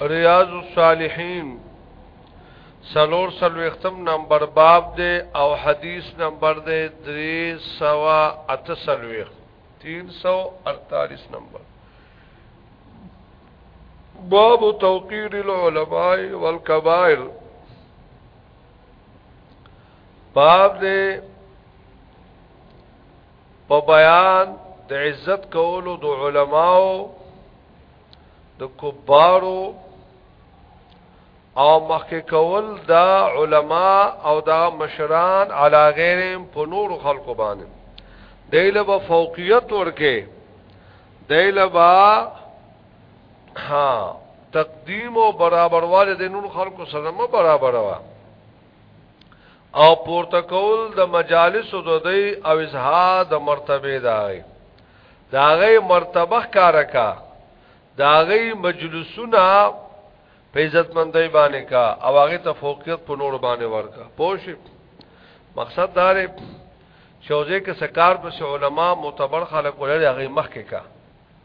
ریاض الصالحین سلور سلوختم نمبر باب دے او حدیث نمبر دے دری سوا اتسلوخت تین سو اڑتالیس نمبر باب توقیر العلماء والکبائر باب دے په بیان د عزت کولو د علماو د کبارو او مخکې کول دا علما او دا مشران علا غیرهم په نور خلکو باندې دایله به فوقیت ورکه دایله با ها تقدیم او برابرواله د نور خلکو سره مو برابروا او پورته کول د مجالس د دی او ازها د مرتبه دا غي دا غي مرتبه کارا کا دا غي مجلسونه په عزت مندای باندې کا او هغه ته فوقیت په نور باندې ورکا پوش مقصد دا لري شوزه کې سکار په علماء معتبر خلک ولري هغه مخ کې کا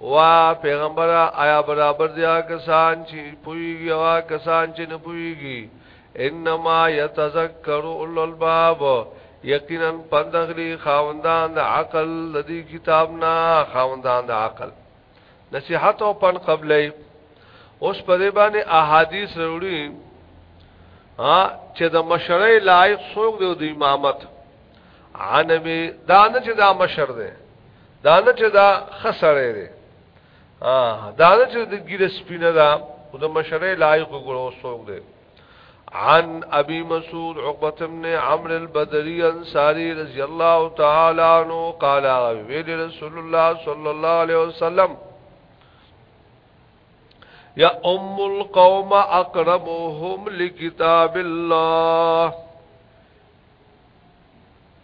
وا پیغمبر آیا برابر دیا کسان چې پویږي او کسان چې نه پویږي انما یتذکر اول الباب یقینا پندغلی خاوندان د عقل لدی کتاب نه خاوندان د عقل نصیحت او پن قبلې اوس په دې باندې احادیث وروړي ها چې د مشرۍ لایق څوک دی د امامت عن ابي دانه چې دا مشر دی دا نه چې دا خسرې دی ها دا نه چې د ګیره سپینه دا او د مشره لایق ګورو سوق دی عن ابي مسعود عقبه بن عمرو البدري انصاري رضي الله تعالى عنه قال ويل رسول الله صلى الله عليه وسلم يا ام القوم اقربهم لكتاب الله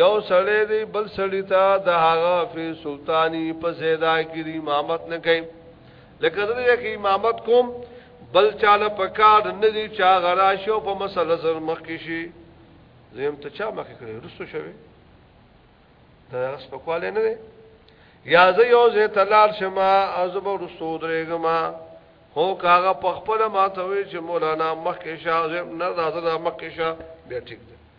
یو سړی دی بل سړی ته د هغه فی سلطانی په زیدا کې امامت نه کوي لکه دغه کې امامت کوم بل چاله پکار نه دی چا غرا شو په مسله زر مخ کې شي زم ته چا مخ کړی رسو شوی دا اس په کواله نه دی یا زه یو زه تلار شما ازب رسو درېګما هو کاغه په خپل ماته وی چې مولانا مخ کې شاه نه راځه مخ کې شاه بیا ټیک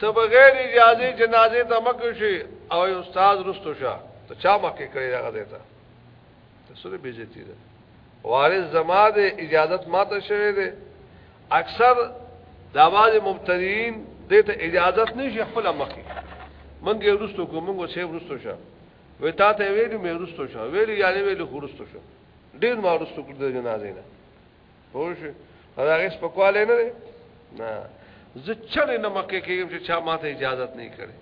ته بغیر اجازه جنازه ته مکه شي او استاد رستو شه ته چا مکه کړی هغه دی ته ته سره بیزتی ده وارث زما ده اجازت ماته شوه ده اکثر د اواز مبتدین دته اجازت نشي خپل مخې منګه ورستو کو منګه سه ورستو شه وې تا ته ویلو مې ورستو شه ویلو یعنی ویلو ورستو شه ډیر ما ورستو کړ د جنازې نه پوه شئ دا هغه سپکواله نه دی نه زه چرې نه مکه کېږم چې چا ماته اجازه نه کړي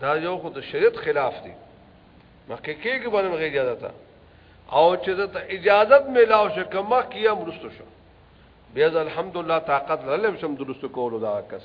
دا یو خو د شریعت خلاف دی مکه کېږي باندې مغه اجازه تا او چې زه ته اجازه ملاو شو کما کیه مرستو شو بیا الحمدلله طاقت لرم شم درست کولو دا کس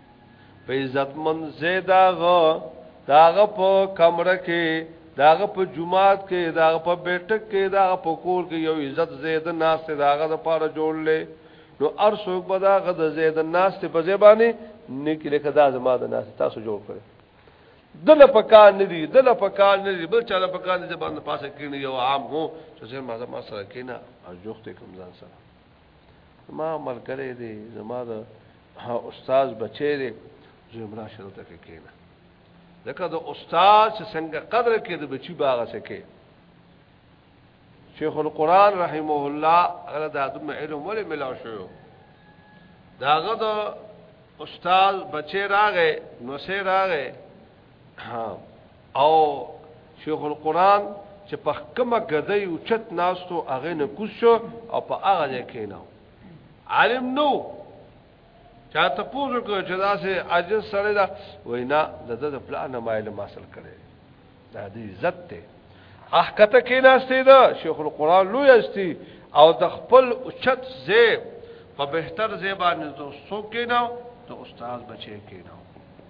په عزت من زیداغه داغه په کمره کې داغه په جمعات کې داغه په بیٹک کې داغه په کور کې یو عزت زید ناس ته داغه د پاره جوړلې نو ار څوک به داغه د زید ناس ته په زبانی نیک لکه دا زما د ناس تاسو جوړ کړی دله پکار نه دی دله پکار نه دی بل چاله پکار نه دی باندې پاسه کینی یو عام هو چې ما ما سره کینا ارجوخت کوم ځان سره ما ملګری دی زما د استاد بچی دی زویم راشه دلته کې کېنه ځکه د استاد چې څنګه قدر کې د بچی باغ څه کې شیخ القرآن رحمه الله هغه د ادم علم ولې ملاو شو داغه د استاد بچی راغې نو سه راغې ها او شیخ القران چې په کومه غدای او چت ناستو هغه نه کوس شو او په هغه ځای کې نه عالم نو چاته پوزو کو چې دا سه عجز سره دا وینا د د پلان مایل ماسل کړي دا دې عزت ته احکته کې ناشته دا شیخ القران لوی استی او د خپل اوچت زیب په بهتر زیبان د سو کې نه د استاد بچي کې نه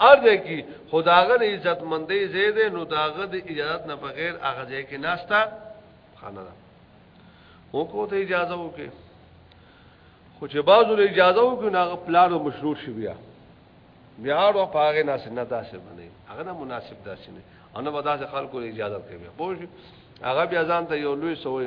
ارده کی خداغه د عزت مندې زیاده نو داغه د اجازه نه بغیر هغه ځای کې ناشتا خانه ده هو کو ته اجازه وکي خو چې بازو له اجازه وکي ناغه پلان او مشروع شي بیا بیا ورو پاغه ناس نه داسې باندې هغه نه مناسب داسې نه ان ودا ځ خلکو اجازه کوي بوج هغه بیا ځان ته یو لوی سوې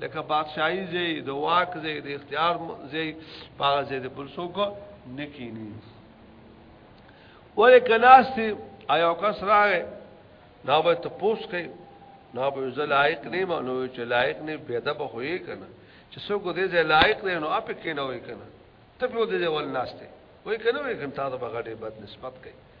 لکه بادشاہي زی د واک زی د اختیار زی پاغه زی د پلسو کو نکینی ولې کناستی آیا کس راغې نو به ته پوس کوي نو به زه لایق نه ما نو چې لایق نه پیدا به خوې کنه چې څوک دې زه لایق نه نو اپ کې نه وې کنه ته په دې ول ناشته وې کنه وې کنه تا به غټه بد نسبت کوي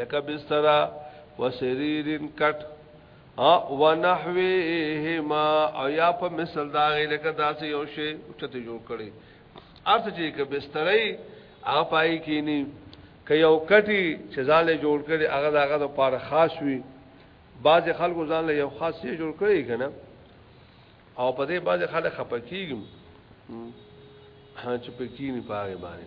لکه بستر و سریر کټ او نحوهما او یا په مثل دا غي لکه داسې یو شی چته جوړ کړي ارته چې کې بسترې هغه پای کینی که یو کټي چې ځاله جوړ کړي هغه دغه د پاره خاص وي بعض خلکو ځان له یو خاص شی جوړ کړي کنه او په دې بعض خلک خپکیږي چې پکې نه پاره باندې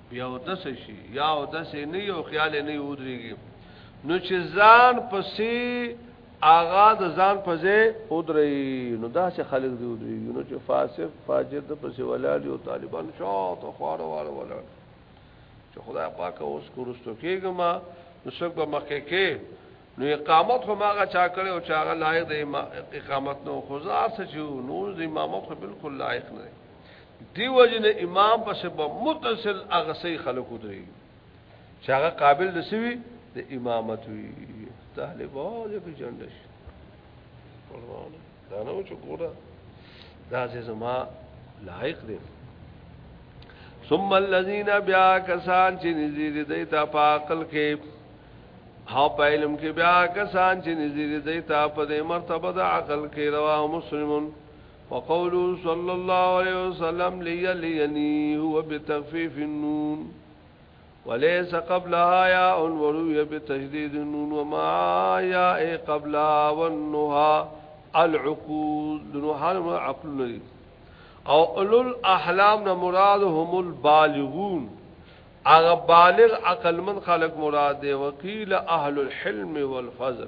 بیا اودس شي یا اودس نه یو خیال نه ودرېږي نو چې ځان پسې آغا د ځان پځې ودرې نو دا چې خلک دی ودرې نو چې فاسق فاجر د پسې ولاړ یو طالبان شاو ته خواره واره ولاړ چې خدای پاک اوس کورستو کېږم نو څوک به مخکې کې نو اقامت هم هغه چا کړي او چې هغه لایق د اقامت نو خدا څه چې نور د امامت خو بالکل لایق نه دیو جن امام پس به متصل اغسی خلق دري چې هغه قابل دسوي د امامت وي طالب او د جندش قربان دا نو چې ګوره دا چې زما لایق دي ثم الذين بیا کسان چې نزيد دی تا په عقل کې ها په علم کې بیا کسان چې نزيد دی تا په مرتبه د عقل کې روا مسلمون وقوله صلى الله عليه وسلم ليليني هو بتخفيف النون وليس قبلها ياء وروي بتشديد النون وما ياء قبلها والنها العقول دنوحان من عقل او اولو الاحلام مراد هم البالغون اغا بالغ عقل من خلق مراد دی وکیل اهل الحلم والفضل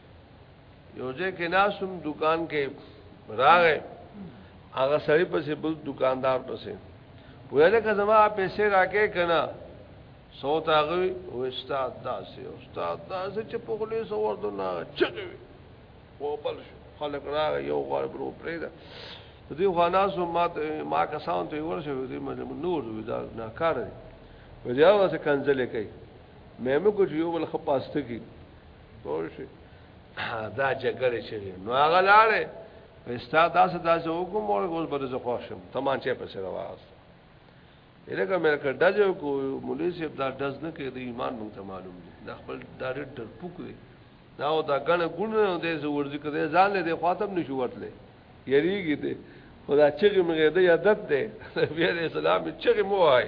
یو ځای کې ناسم دکان کې راغې هغه سړی پسې بل دکاندار پسې ویل که زما پیسې راکې کنه سو تاغوي او استاد داسې استاد داسې چې په خله سو ورته نه چغوي او بل خلک راغې یو غوړ برو پرې ده دې خواناسو ما ما کسان ته ورشه دې مې نور وې دا ناکار دي وځه واسه کنځلې کوي مې مې کوجیو ول خپاسته کی پوښي دا جګړه چې نو هغه لاړې وستا داسې داسې حکم او اوس به زه خوښم تمان چې پسې راواز الګا مې کړ دځو کو مولوی صاحب دا دز نه کې د ایمان مونږ ته معلوم دي دا خپل دا ډېر پوک دی دا او دا غنه ګون نه دی زه ورځ کې ځان له دې خاطب نشو ورتلې یریږي دې خدا چې مغه دې عادت دې بیا اسلام چې مو وای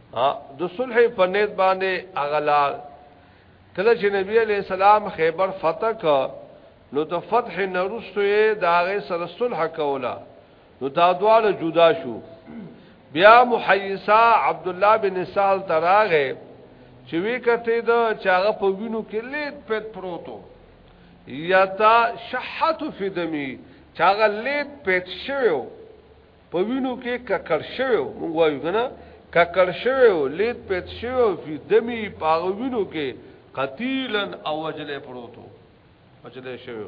ها د صلح په نیت باندې اغلال کله چې نبی علی السلام خیبر فتح ک نو د فتح نرستو یې د هغه سره صلح کوله نو دا دواله جدا شو بیا محیصا عبد الله بن سهل تراغه چې وی کته دا چې هغه په وینو کې لید پد پروتو یتا شحت فی دمی چاغه لید پد شوو په وینو کې ککړ شوی و مونږ وایو کنه ککړ شوی و لیت پیت شوی و فی دمی پاغه وینو کې قتیلا او وجل پروتو وجل شوی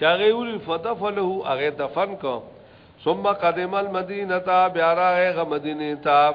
چاغه ویل فدفله هغه دفن کو ثم قدم المدینه بیا راغه مدینه ته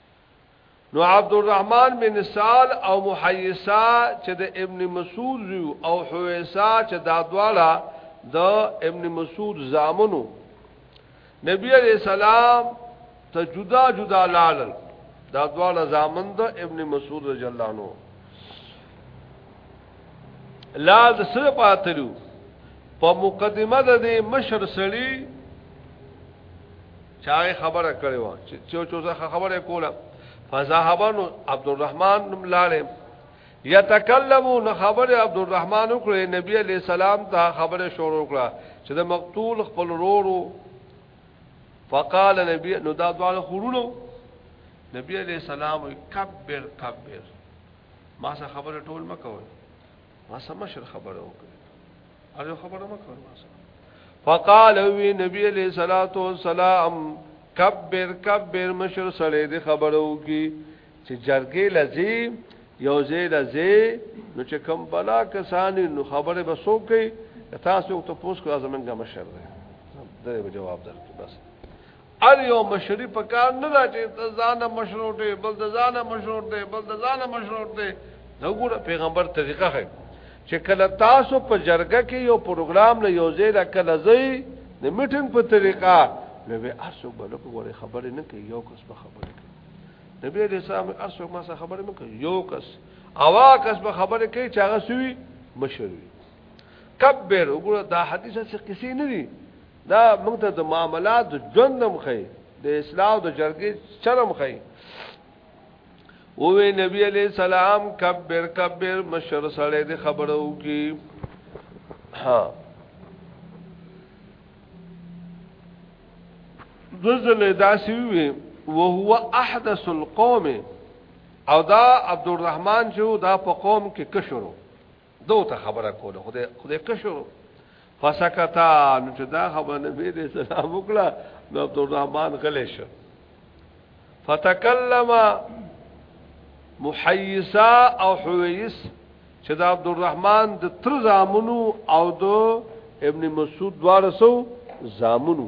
نو عبد الرحمن بن سال او محیسا چې د ابن مسعود زو او حویسا چې دا دواړه د ابن مسعود زامنو نبی علیہ السلام ته جدا جدا لالل دا دواړه زامن د ابن مسعود رضی الله عنه لا د سره پاتلو په مقدمه د مشر سړی چاغه خبره کړې و چې چو چو زه خبره کوله فذهبن عبد الرحمن لاله یتکلمون خبره عبد الرحمن وکړه نبی علی سلام ته خبره شروع کړه چې د مقتول خپل رورو فقال نبی نو دا دواله خورونو نبی علی سلام کبر کبر ما سره خبره ټول مکوئ ما سمشر خبره وکړه هغه خبره مکه ورماسه فقال وی نبی علیہ الصلوۃ والسلام کبر کبر مشر سره دې خبرو کی چې جرګې لذي یو زی لذي نو چې کم بلا کسان نو خبره به سو کوي تاسو ته پوس کو ازمنګ مشر دی دا جواب درکې بس ار یو مشری په کار نه دا چې ته ځان مشروط دی بل د ځان مشروط دی بل د ځان مشروط دی نو ګوره پیغمبر طریقه خې چې کله تاسو په جرګه کې یو پروګرام له یو ځای را کله ځای د میټینګ په طریقه نو به ارسو بل په ګوره خبرې نه کوي یو کس په خبرې کوي نبی دې صاحب ارسو ما سره خبرې نه کوي یو کس اوا کس په خبرې کوي چې هغه سوي مشروي کبر وګوره دا حدیثه څه قصې نه دي دا موږ ته د معاملات د ژوندم خي د اسلام د جرګې چرم خي اوه نبی علی السلام کبر کبر مشر سره د خبرو کی ها ذل داسی وی وهو احدث القوم او دا عبدالرحمن چې دا په قوم کې کشرو دو ته خبره کوله خدای خدای کشو فسکتا نو چې دا خبره نبی دې سلام وکړه نو عبدالرحمن غلې شو فتکلم محیسا او حویس چې دا عبدالرحمن د تر زامنو او د ابن مسعود دوارسو زامنو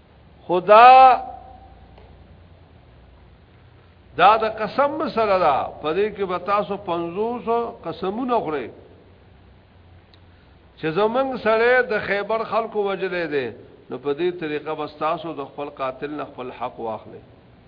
خدا دا د قسم مسله ده په دې کې به تاسو 500 قسمونه خورئ چې زمنګ سره د خیبر خلکو وجلې دي نو په دې طریقه بس تاسو د خپل قاتل نه خپل حق واخلئ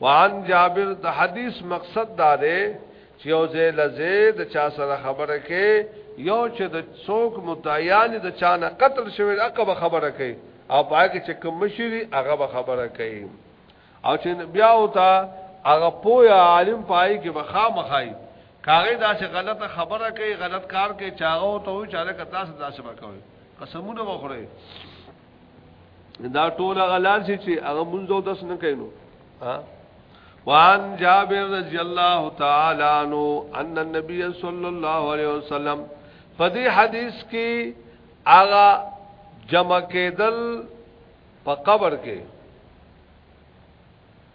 وعن جابر د حدیث مقصد دا دی چې یو ځای لځه د چا سره خبره کې یو چې د څوک متعیان د چا نه قتل شوی هغه به خبره کوي او پای کې چې کوم مشری هغه به خبره کوي او چې بیا وتا هغه پویا عالم پای کې به خامخای کاغه دا چې غلطه خبره کوي غلط کار کوي چاغو ته وي چې هغه کتاسه داسې وکوي قسمونه وخوري دا ټول غلال شي چې هغه مونږ او داس نه کینو ها وان جابر رضی الله تعالی عنہ ان النبي صلی الله علیه وسلم په دې حدیث کې هغه جمع کېدل په قبر کې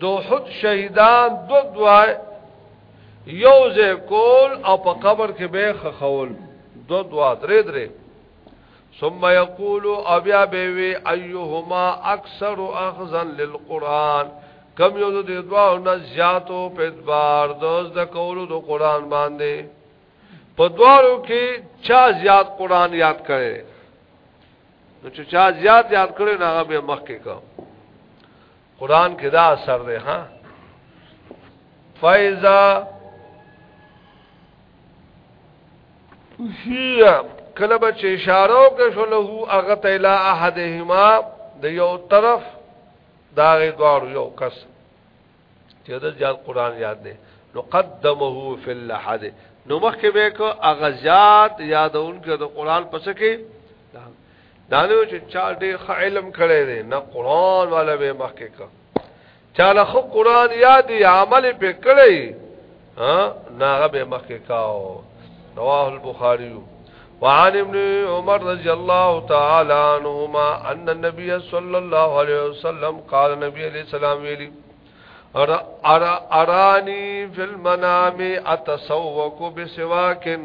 دوحد شهیدان دو دوای یو ځای کول او په قبر کې به خخول دو دوا درې درې ثم یقول او بیا به وی ایهما اکثر اخذا للقران کم یو د دوا نه زیاتو په اعتبار دوز د کولو د قران باندې په دوارو کې چا زیات قران یاد کړي نو چې چا زیات یاد کړي نه هغه به مخکې کوم قران کې دا اثر دی ها فایزا هي کله به چې اشاره وکړو شو له هغه ته اله احدهما د یو طرف دا غي دوار یو کس چې د ځان قران یاد دی نو قدمه فی الاحد نو مخکې به کو اغزاد یادون کې د قران پس کې دا نه چې چا ډېر ښه علم کړی دی نه قران والا به مخکې کا چا له خو قران یاد عمل په کړی ها ناغه به مخکې کاو رواه البخاری وعن ابن عمر رضی الله تعالی عنهما ان النبي صلى الله عليه وسلم قال نبی علیہ السلام ویلی ارا ارا ارانی فی المنام اتسوق بسواکن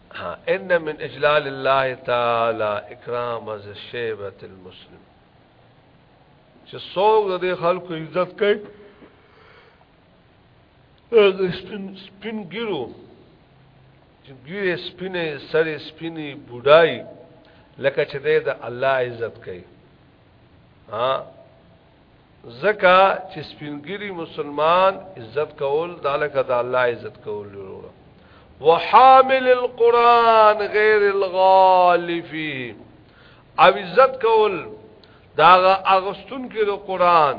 ها ان من اجلال الله تعالی اکرام از شیبه المسلم چې څوک د خلکو عزت کوي سپین سپین ګیرو چې ګیره سپینه سر سپینی بډای لکه چې د الله عزت کوي ها زکا چې سپینګری مسلمان عزت کول دالکه د الله عزت کول وروړه وحامل القران غیر الغالفی او عزت کول داغه اغستون کې د قران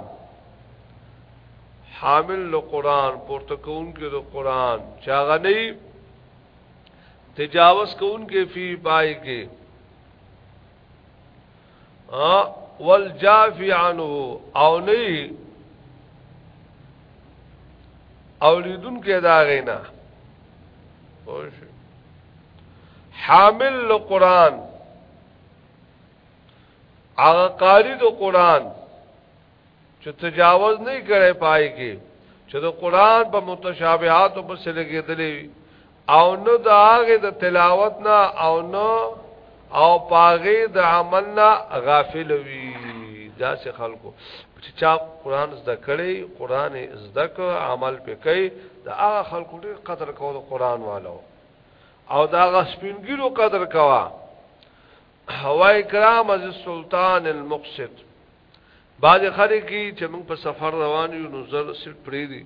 حامل له قران پورته کون کې د قران چاغه نه تجاوز کون کې فی پای کې والجافی عنه او نه اولیدون کې دا غینا حامل قرآن هغه قاری د قرآن چې تجاوز نه کړي پای کې چې د قرآن په متشابهات او په سلګېدلې او نو د هغه د تلاوت نه او نو او پاغه د عمل نه غافل وي دا سه خلکو چې چا قران زده کړي قران زده کړ عمل پکې دا هغه خلکو ډېر قدر کوو د قران والو او دا غسپینګیرو قدر کوا هواي کرام از سلطان المقصد باج خلک چې موږ په سفر روان یو نو زر سټ پری دي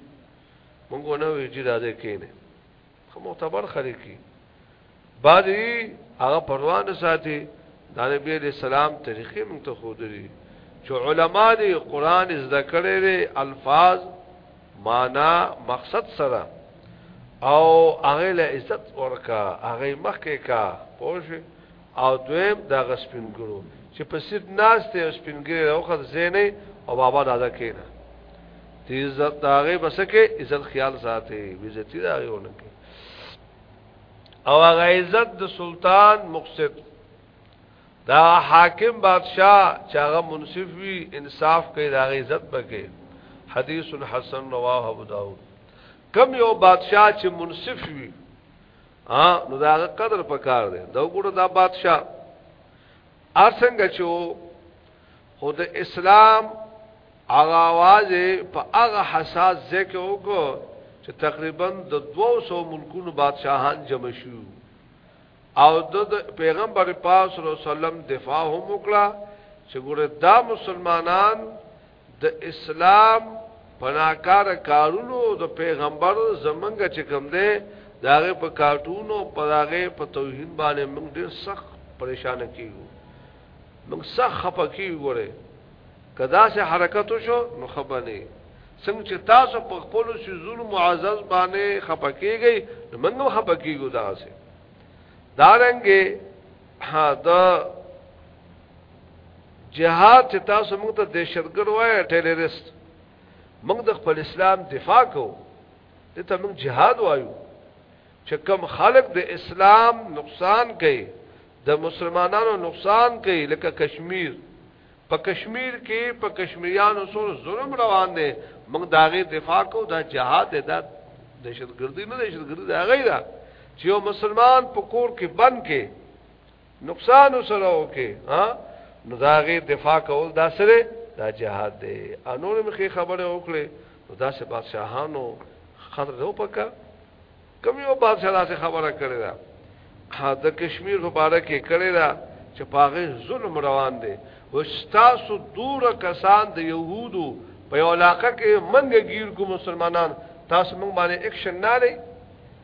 مونږ نه وی چې راځي کینې خو معتبر خلک کی بعضی هغه پروانه ساتي د نبی علیہ السلام طریقې مونږ ته خو دري چې علما دې قران زده کړي دي الفاظ معنا مقصد سره او هغه له عزت ورکا هغه مخکې کا پوه او دویم دا غسپین ګرو چې په سیټ ناس ته سپین ګری راوخت زینې او بابا دادا کینا دې عزت داغه بسکه عزت خیال ساتي عزت دې داغه ونکه او هغه عزت د سلطان مقصد دا حاکم بادشاہ چې هغه منصف وي انصاف کوي دا عزت پکې حدیث حسن رواه ابو داود کم یو بادشاہ چې منصف وي ها نو دا قدر پکار دی دا وګوره دا بادشاہ اسنګ چو خود اسلام هغه आवाज په هغه حساس ځکه وکړو چې تقریبا د 200 ملکونو بادشاہان جمع شو او د پیغمبر پاک صلی الله علیه وسلم دفاع هم وکړه چې ګوره دا مسلمانان د اسلام په ناکاره کارونو او د پیغمبر زمونږ چې کوم دی د هغې په کارټونو او پر هغې په توهین باندې موږ ډېر سخت پریشانه کېږو موږ سخت خفه کیږو ګوره که داسې حرکت وشو نو ښه به نه څنګه چې تاسو په خپلو څیزونو معزز باندې خفه کیږئ نو موږ هم خفه کیږو داسې دارنګې ها دا جهاد چې تاسو موږ ته دهشتګر وای ټیرریست موږ د خپل اسلام دفاع کوو دې ته موږ جهاد وایو چې کم خلق د اسلام نقصان کوي د مسلمانانو نقصان کوي لکه کشمیر په کشمیر کې په کشمیریانو سره ظلم روان دی موږ داغه دفاع کو دا جهاد دی دا دهشتګردي نه دهشتګردي دا غیره چې یو مسلمان په کور کې بند کې نقصان سره وکي ها نو داغه دفاع کول دا سره دا جهاد دی انور مخې خبره وکړي دا سه بادشاہانو خطر نه پکا کوم یو بادشاہ داسې خبره کړې ده د کشمیر په اړه کې کړې ده چې پاغه ظلم روان دي او تاسو دور کسان د يهودو په یو علاقه کې منګه گیر کو مسلمانان تاسو موږ باندې اکشن نه لري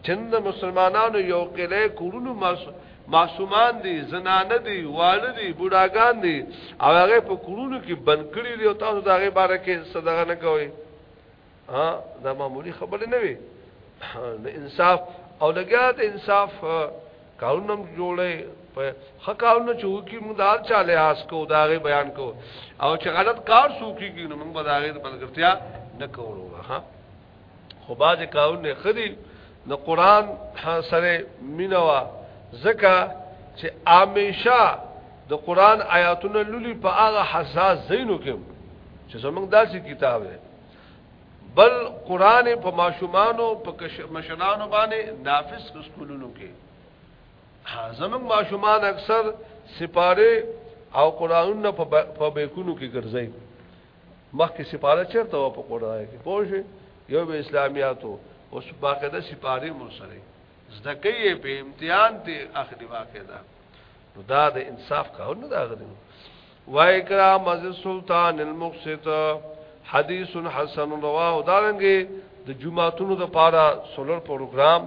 چند مسلمانانو یو قلعه کورونو معصومان دي زنانه دي والدي بوډاګان دي او هغه په کورونو کې بند کړی دي او تاسو دا غي باره کې صدقه نه کوئ ها دا معمولی خبره نه وي د انصاف او لګیا د انصاف کارونه جوړه په خکارونه چې وکي موږ دال چا لحاظ کو دا غي بیان کو او چې غلط کار سوکي کینو موږ به دا غي د بلګرتیا نه کوو ها خو باز کارونه خدي د قران سره مینوا زکه چې همیشه د قران آیاتونه لولي په هغه حساس زینو کې چې زمونږ داسې کتاب دی بل قران په ماشومانو په مشرانو باندې نافذ سکولونو کې زمون ماشومان اکثر سپاره او قرانونه په بیکونو کې ګرځي مخکې سپاره چرته و په قران کې پوه یو به اسلامیاتو اوس باقاعده سپاره مو سره زده کوي په امتحان ته اخلي واقعدا نو دا د انصاف کار نه دا غوښنه و اکرام از سلطان المقسط حدیث حسن رواه دارنګي د جمعاتونو د پاره سولر پروګرام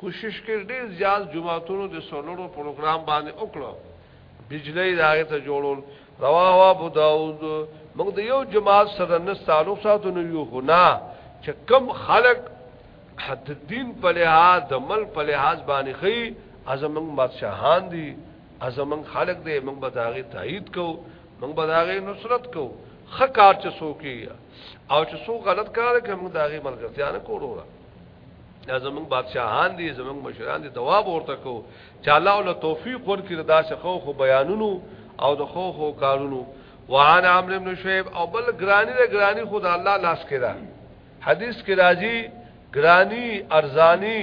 کوشش کړ ډیر زیات جمعاتونو د سولر پروګرام باندې وکړو بجلی راغې ته جوړول رواه ابو داود موږ د یو جماعت سره نه تعلق ساتو نه یو خنا چې کم خلق حد دین په لحاظ د مل په لحاظ باندې خي ازمن بادشاہان دي ازمن خلق دې موږ به داغه تایید کو موږ به داغه نصرت کو خه کار چې سوکي او چې سو غلط کار کوي موږ داغه ملګرتیا نه کوو دا زمونږ بادشاہان دي زمونږ مشران دي دواب ورته کو چې الله ول توفیق ورکړي دا څه خو خو بیانونو او د خو خو کارونو وعن عمرو بن شعيب او بل غراني له غراني خدا الله لاس کړه حدیث کې راځي غراني ارزاني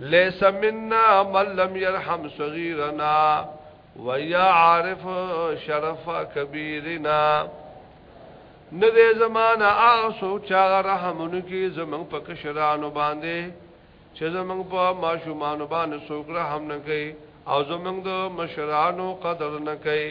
ليس منا من لم يرحم صغيرنا ويا عارف شرف كبيرنا نه دې زمانہ هغه سوچ هغه رحمونه کې زمنګ په کشرانو باندې چې زمنګ په ماشومان باندې څوک رحم نه کوي او زمنګ د مشرانو قدر نه کوي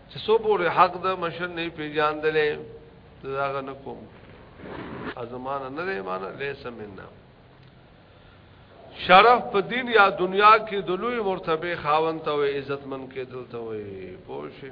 چې سو پورې حق د مشر نه پیژاندلې داغه نه کوم ازمانه نه دی معنی لیس مننا شرف په دین یا دنیا کې د لوی مرتبه خاوند ته وي عزت من کې دلته وي پوښي